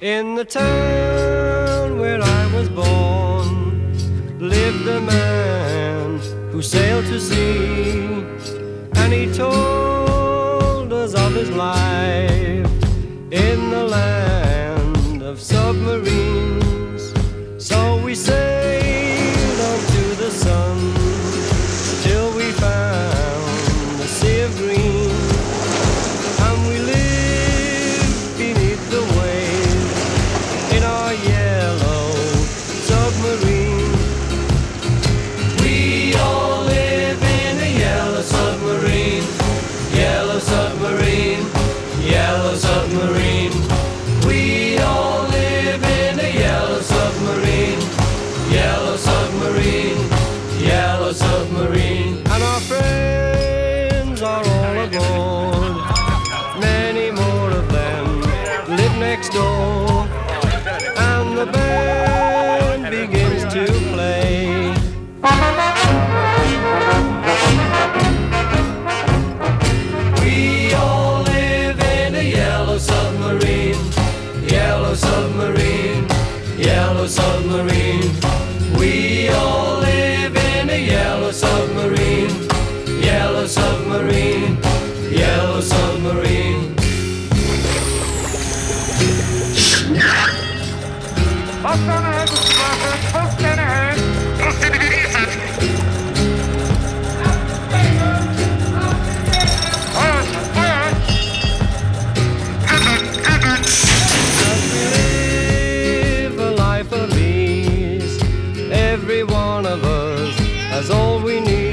In the town where I was born lived a man who sailed to sea, and he told us of his life in the land aboard. Many more of them live next door. And the band begins to play. Hastaneye Every one of us has all we need.